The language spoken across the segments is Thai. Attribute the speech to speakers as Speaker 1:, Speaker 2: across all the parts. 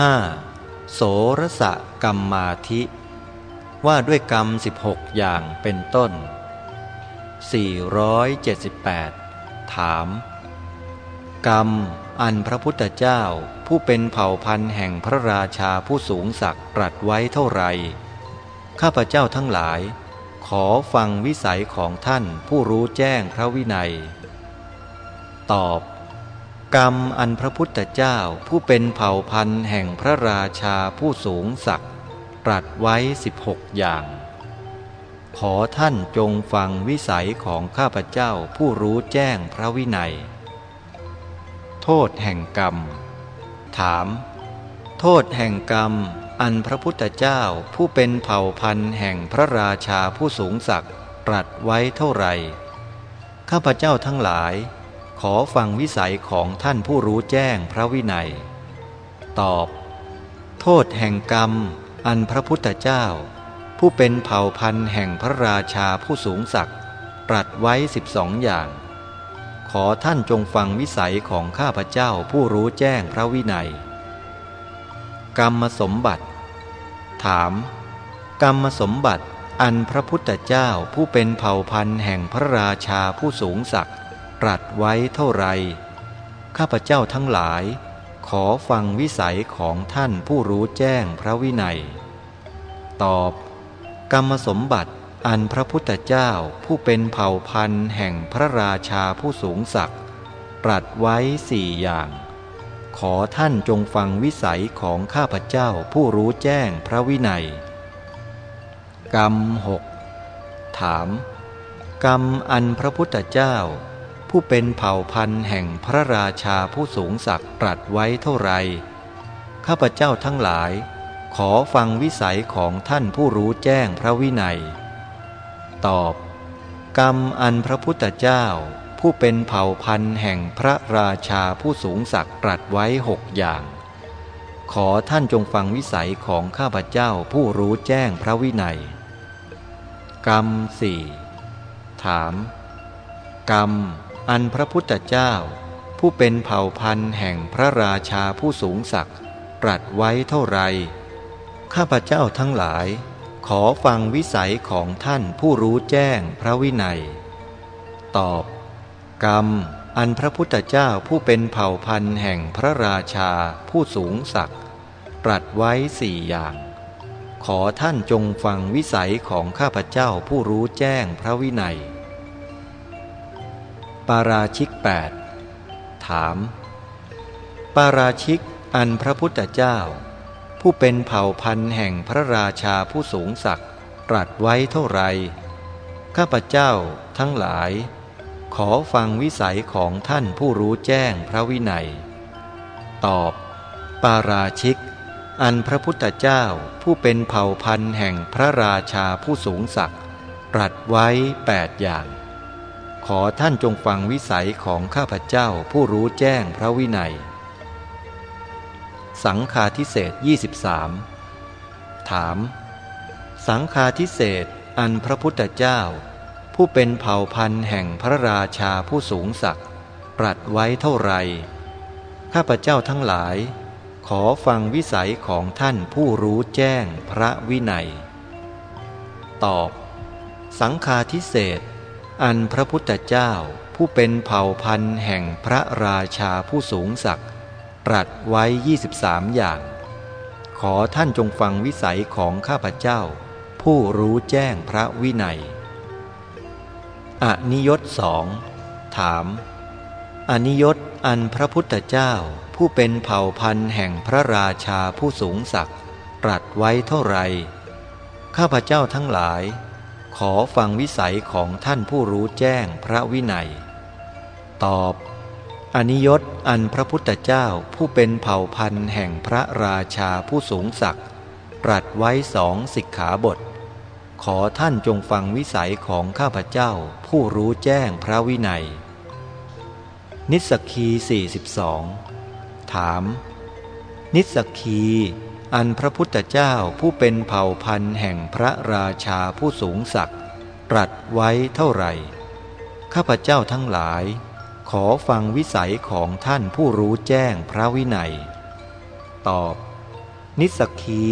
Speaker 1: 5. โสรสะกรรมมาธิ ว่าด้วยกรรม 16 อย่างเป็นต้น 478 ถาม กรรมอันพระพุทธเจ้าผู้เป็นเผ่าพันธุ์แห่งพระราชาผู้สูงศักดิ์ตรัสไว้เท่าไหร่ข้าพเจ้าทั้งหลาย ขอฟังวิสัยของท่านผู้รู้แจ้งพระวินัย ตอบ กรรมอันพระพุทธเจ้าผู้เป็นเผ่าพันธุ์แห่งพระราชาผู้สูงศักดิ์ตรัสไว้สิบหกอย่าง ขอท่านจงฟังวิสัยของข้าพเจ้าผู้รู้แจ้งพระวินัย โทษแห่งกรรม ถาม โทษแห่งกรรมอันพระพุทธเจ้าผู้เป็นเผ่าพันธุ์แห่งพระราชาผู้สูงศักดิ์ตรัสไว้เท่าไหร่ข้าพเจ้าทั้งหลาย ขอฟังวิสัยของท่านผู้รู้แจ้งพระวินัย ตอบ โทษแห่งกรรม อันพระพุทธเจ้า ผู้เป็นเผ่าพันธุ์แห่งพระราชาผู้สูงศักดิ์ตรัสไว้สิบสองอย่าง ขอท่านจงฟังวิสัยของข้าพเจ้าผู้รู้แจ้งพระวินัย กรรมสมบัติ ถาม กรรมสมบัติอันพระพุทธเจ้าผู้เป็นเผ่าพันธุ์แห่งพระราชาผู้สูงศักดิ์ ตรัสไว้เท่าไร ข้าพเจ้าทั้งหลาย ขอฟังวิสัยของท่านผู้รู้แจ้งพระวินัย ตอบ กรรมสมบัติอันพระพุทธเจ้าผู้เป็นเผ่าพันธุ์แห่งพระราชาผู้สูงศักดิ์ตรัสไว้สี่อย่าง ขอท่านจงฟังวิสัยของข้าพเจ้าผู้รู้แจ้งพระวินัย กรรมหกถาม กรรมอันพระพุทธเจ้า ผู้เป็นเผ่าพันธุ์แห่งพระราชาผู้สูงศักดิ์ตรัสไว้เท่าไร ข้าพเจ้าทั้งหลาย ขอฟังวิสัยของท่านผู้รู้แจ้งพระวินัย ตอบ กรรมอันพระพุทธเจ้า ผู้เป็นเผ่าพันธุ์แห่งพระราชาผู้สูงศักดิ์ตรัสไว้หกอย่าง ขอท่านจงฟังวิสัยของข้าพเจ้าผู้รู้แจ้งพระวินัย กรรมสี่ถาม กรรม อันพระพุทธเจ้า ผู้เป็นเผ่าพันธุ์แห่งพระราชาผู้สูงศักดิ์ตรัสไว้เท่าไร ข้าพเจ้าทั้งหลาย ขอฟังวิสัยของท่านผู้รู้แจ้งพระวินัย ตอบ กรรม อันพระพุทธเจ้าผู้เป็นเผ่าพันธุ์แห่งพระราชาผู้สูงศักดิ์ตรัสไว้สี่อย่าง ขอท่านจงฟังวิสัยของข้าพเจ้าผู้รู้แจ้งพระวินัย ปาราชิก 8 ถาม ปาราชิกอันพระพุทธเจ้า ผู้เป็นเผ่าพันธุ์แห่งพระราชาผู้สูงศักดิ์ตรัสไว้เท่าไร ข้าพเจ้าทั้งหลาย ขอฟังวิสัยของท่านผู้รู้แจ้งพระวินัย ตอบ ปาราชิก อันพระพุทธเจ้าผู้เป็นเผ่าพันธุ์แห่งพระราชาผู้สูงศักดิ์ตรัสไว้แปดอย่าง ขอท่านจงฟังวิสัยของข้าพเจ้าผู้รู้แจ้งพระวินัย สังฆาทิเศษ23 ถาม สังฆาทิเศษอันพระพุทธเจ้า ผู้เป็นเผ่าพันธุ์แห่งพระราชาผู้สูงศักดิ์ตรัสไว้เท่าไร ข้าพเจ้าทั้งหลาย ขอฟังวิสัยของท่านผู้รู้แจ้งพระวินัย ตอบ สังฆาทิเศษ อันพระพุทธเจ้าผู้เป็นเผ่าพันธุ์แห่งพระราชาผู้สูงศักดิ์ตรัสไว้ 23 อย่าง ขอท่านจงฟังวิสัยของข้าพเจ้า ผู้รู้แจ้งพระวินัย อนิยตสองถาม อนิยตอันพระพุทธเจ้าผู้เป็นเผ่าพันธุ์แห่งพระราชาผู้สูงศักดิ์ตรัสไว้เท่าไรข้าพเจ้าทั้งหลาย ขอฟังวิสัยของท่านผู้รู้แจ้งพระวินัย ตอบ อนิยตอันพระพุทธเจ้าผู้เป็นเผ่าพันธุ์แห่งพระราชาผู้สูงศักดิ์ตรัสไว้สองสิกขาบท ขอท่านจงฟังวิสัยของข้าพเจ้าผู้รู้แจ้งพระวินัย นิสกี42 ถาม นิสกี อันพระพุทธเจ้าผู้เป็นเผ่าพันธุ์แห่งพระราชาผู้สูงศักดิ์ตรัสไว้เท่าไหร่ ข้าพเจ้าทั้งหลาย ขอฟังวิสัยของท่านผู้รู้แจ้งพระวินัย ตอบ นิสกี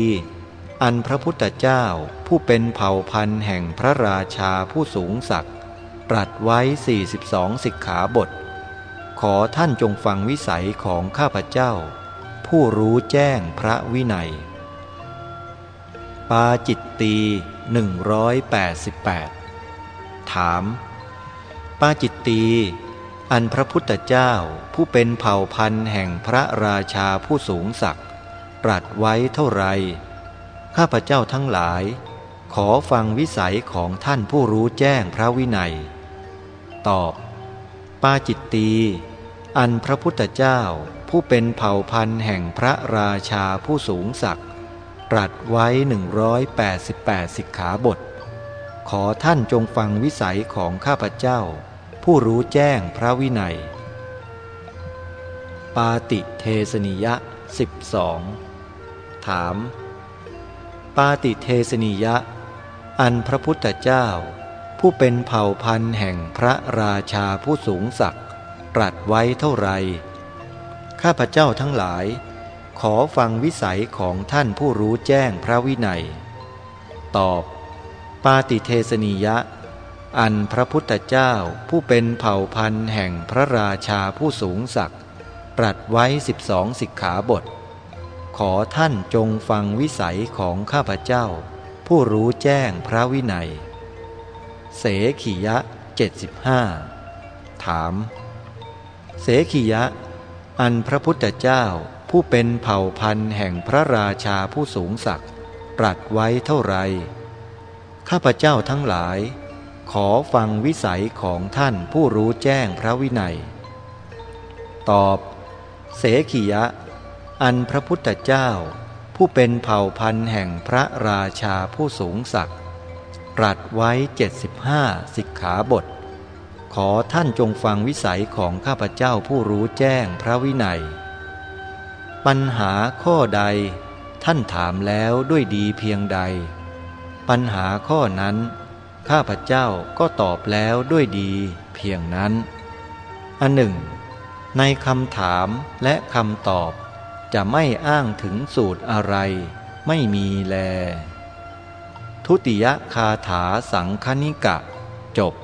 Speaker 1: อันพระพุทธเจ้าผู้เป็นเผ่าพันธุ์แห่งพระราชาผู้สูงศักดิ์ตรัสไว้ 42 สิกขาบท ขอท่านจงฟังวิสัยของข้าพเจ้า ผู้รู้แจ้งพระวินัย ปาจิตตี188 ถาม ปาจิตตีอันพระพุทธเจ้าผู้เป็นเผ่าพันธุ์แห่งพระราชาผู้สูงศักดิ์ตรัสไว้เท่าไร ข้าพเจ้าทั้งหลาย ขอฟังวิสัยของท่านผู้รู้แจ้งพระวินัย ตอบ ปาจิตตีอันพระพุทธเจ้า ผู้เป็นเผ่าพันธุ์แห่งพระราชาผู้สูงศักดิ์ตรัสไว้ 188 สิกขาบท ขอท่านจงฟังวิสัยของข้าพเจ้า ผู้รู้แจ้งพระวินัย ปาติเทสนิยะ 12 ถาม ปาติเทสนิยะ อันพระพุทธเจ้า ผู้เป็นเผ่าพันธุ์แห่งพระราชาผู้สูงศักดิ์ตรัสไว้เท่าไหร่ ข้าพเจ้าทั้งหลาย ขอฟังวิสัยของท่านผู้รู้แจ้งพระวินัย ตอบ ปาติเทสนิยะ อันพระพุทธเจ้าผู้เป็นเผ่าพันธุ์แห่งพระราชาผู้สูงศักดิ์ตรัสไว้สิบสองสิกขาบท ขอท่านจงฟังวิสัยของข้าพเจ้า ผู้รู้แจ้งพระวินัย เสขียะเจ็ดสิบห้าถาม เสขียะ อันพระพุทธเจ้าผู้เป็นเผ่าพันธุ์แห่งพระราชาผู้สูงศักดิ์ตรัสไว้เท่าไร ข้าพเจ้าทั้งหลาย ขอฟังวิสัยของท่านผู้รู้แจ้งพระวินัย ตอบ เสขียะ อันพระพุทธเจ้า ผู้เป็นเผ่าพันธุ์แห่งพระราชาผู้สูงศักดิ์ตรัสไว้เจ็ดสิบห้าสิกขาบท ขอท่านจงฟังวิสัยของข้าพเจ้าผู้รู้แจ้งพระวินัย ปัญหาข้อใด ท่านถามแล้วด้วยดีเพียงใด ปัญหาข้อนั้น ข้าพเจ้าก็ตอบแล้วด้วยดีเพียงนั้น อันหนึ่ง ในคำถามและคำตอบจะไม่อ้างถึงสูตรอะไร ไม่มีแล ทุติยคาถาสังคณิกะ จบ